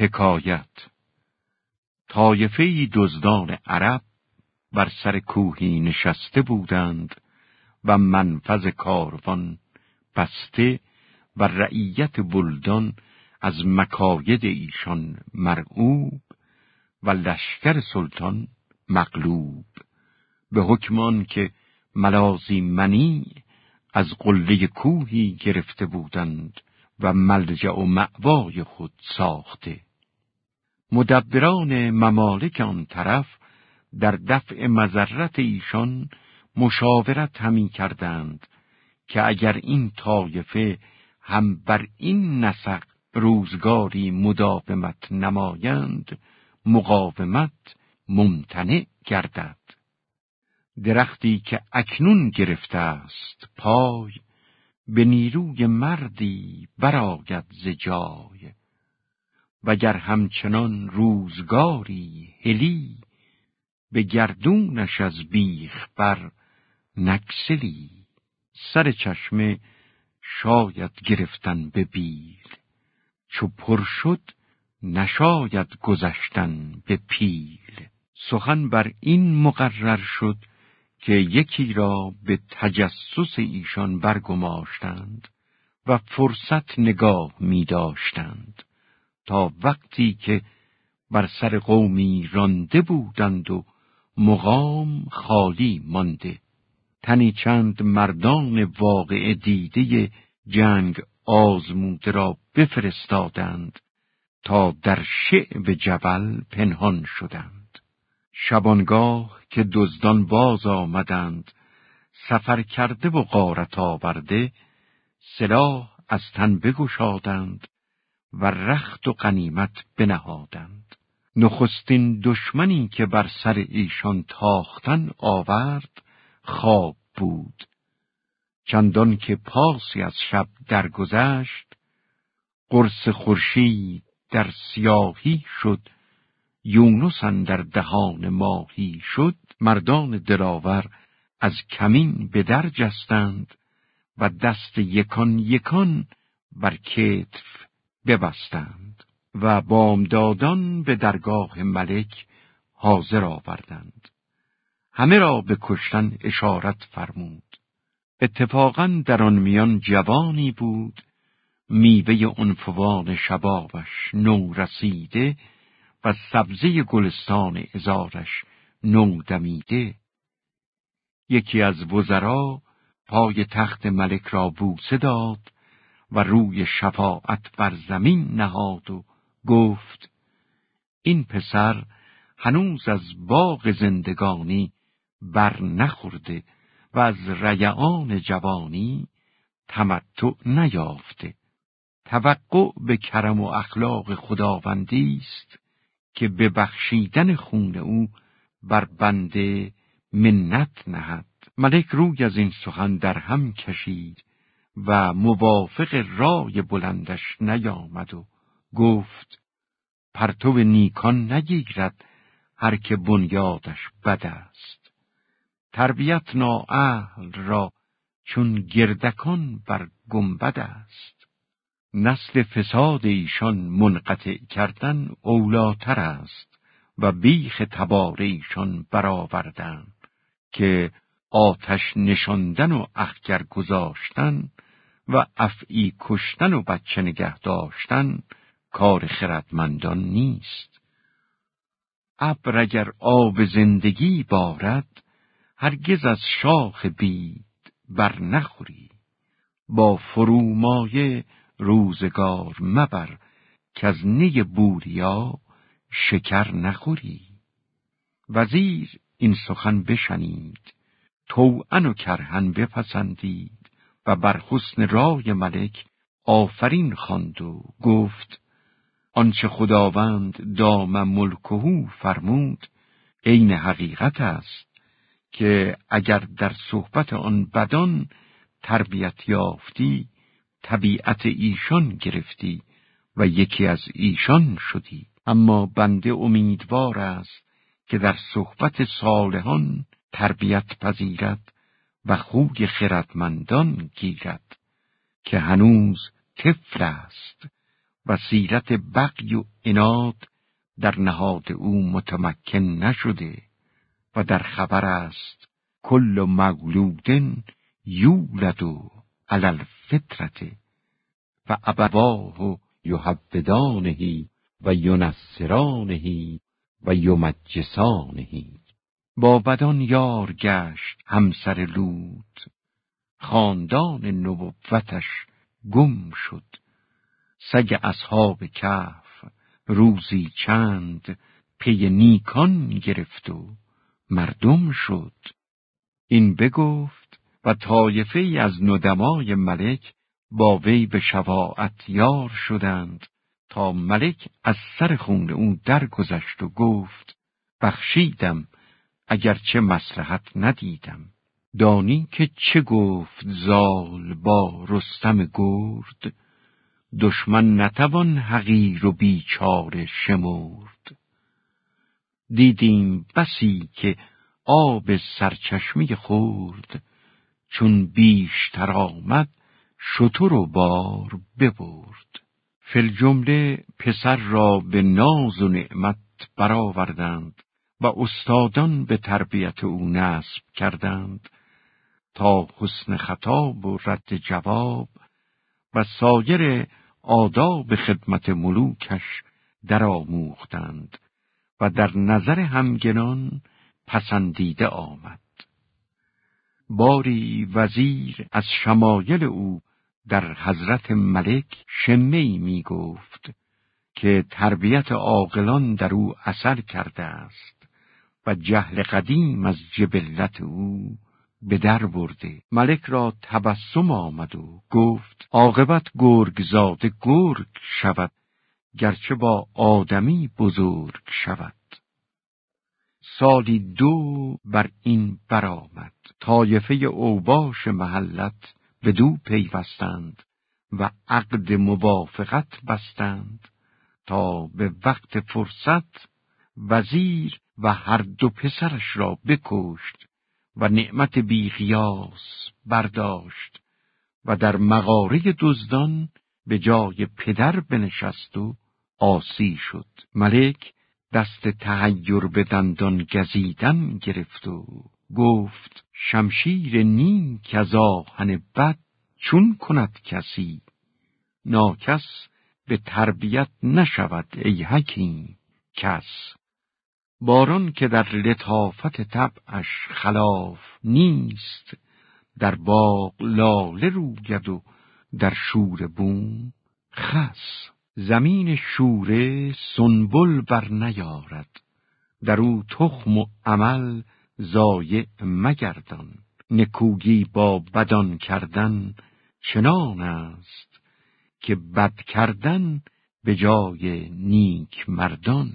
حکایت. طایفه دزدان عرب بر سر کوهی نشسته بودند و منفذ کاروان بسته و رعیت بلدان از مکاید ایشان مرعوب و لشکر سلطان مغلوب به حکمان که ملازی منی از قله کوهی گرفته بودند و ملجع و معوای خود ساخته. مدبران ممالک آن طرف در دفع مذرت ایشان مشاورت همی کردند که اگر این طایفه هم بر این نسق روزگاری مداومت نمایند مقاومت ممتنع گردد. درختی که اکنون گرفته است پای به نیروی مردی براید ز جای. وگر همچنان روزگاری هلی به گردونش از بیخ بر نکسلی. سر چشمه شاید گرفتن به بیل چو پر شد نشاید گذشتن به پیل. سخن بر این مقرر شد که یکی را به تجسس ایشان برگماشتند و فرصت نگاه می داشتند تا وقتی که بر سر قومی رانده بودند و مقام خالی مانده. تنی چند مردان واقع دیده جنگ آزموده را بفرستادند تا در شعب جبل پنهان شدند. شبانگاه که دزدان باز آمدند سفر کرده و غارت آورده سلاح از تن بگشادند و رخت و قنیمت بنهادند. نخستین دشمنی که بر سر ایشان تاختن آورد خواب بود. چندان که پاسی از شب درگذشت قرص خورشید در سیاهی شد یونس در دهان ماهی شد مردان دلاور از کمین به در جستند و دست یکان یکان بر کتف ببستند و بامدادان به درگاه ملک حاضر آوردند. همه را به کشتن اشارت فرمود. اتفاقا در آن میان جوانی بود میوه عنفوان شبابش نو رسیده و سبزه گلستان ازارش نو دمیده. یکی از وزرا پای تخت ملک را بوسه داد و روی شفاعت بر زمین نهاد و گفت این پسر هنوز از باغ زندگانی بر نخورده و از ریعان جوانی تمتع نیافته. توقع به کرم و اخلاق خداوندی است که به بخشیدن خون او بر بنده منت نهد. ملک روی از این سخن در هم کشید. و موافق رای بلندش نیامد و گفت پرتو نیکان نگیرد هر که بنیادش بد است. تربیت نااهل را چون گردکان بر گنبد است. نسل فساد ایشان منقطع کردن اولاتر است و بیخ تبار ایشان برآوردن که آتش نشاندن و اخگر گذاشتن و افعی کشتن و بچه نگه داشتن کار خردمندان نیست. ابر اگر آب زندگی بارد هرگز از شاخ بید بر نخوری. با فرومایه روزگار مبر که از نی بوریا شکر نخوری. وزیر این سخن بشنید توعن و کرهن بپسندید. و بر حسن رای ملک آفرین خواند و گفت آنچه خداوند دام ملکهو فرمود عین حقیقت است که اگر در صحبت آن بدان تربیت یافتی طبیعت ایشان گرفتی و یکی از ایشان شدی. اما بنده امیدوار است که در صحبت صالحان تربیت پذیرد و خوی خردمندان گیرد که هنوز طفل است و سیرت بقی و اناد در نهاد او متمکن نشده و در خبر است کل مولودن یولد و علل فطرته و ابواه یحبدانهی و ینصرانهی و یمجسانهی با بدان یار گشت همسر لود خاندان نبوتش گم شد. سگ اصحاب کهف روزی چند پی نیکان گرفت و مردم شد. این بگفت و طایفه ای از ندمای ملک با وی به شواعت یار شدند. تا ملک از سر خون او درگذشت و گفت بخشیدم اگرچه مسلحت ندیدم. دانی که چه گفت زال با رستم گرد؟ دشمن نتوان حقیر و بیچاره شمرد. دیدیم بسی که آب سرچشمی خورد. چون بیشتر آمد شتر و بار ببرد. فل جمله پسر را به ناز و نعمت برآوردند. و استادان به تربیت او نصب کردند تا حسن خطاب و رد جواب و سایر آداب خدمت ملوکش درآموختند و در نظر همگنان پسندیده آمد. باری وزیر از شمایل او در حضرت ملک شمی می گفت که تربیت عاقلان در او اثر کرده است و جهل قدیم از جبلت او به در برده. ملک را تبسم آمد و گفت عاقبت گرگ زاده گرگ شود گرچه با آدمی بزرگ شود. سالی دو بر این برآمد طایفه اوباش محلت به دو پیوستند و عقد موافقت بستند تا به وقت فرصت وزیر و هر دو پسرش را بکشت و نعمت بیخیاس برداشت و در مغاره دزدان به جای پدر بنشست و آسی شد. ملک دست تهیر به دندان گزیدن گرفت و گفت شمشیر نیک از آهن بد چون کند کسی؟ ناکس به تربیت نشود ای حکیم. کس باران که در لطافت طبعش خلاف نیست در باغ لاله روید و در شور بوم خس. زمین شوره سنبل بر نیارد در او تخم و عمل زایع مگردان. نکوگی با بدان کردن چنان است که بد کردن به جای نیک مردان.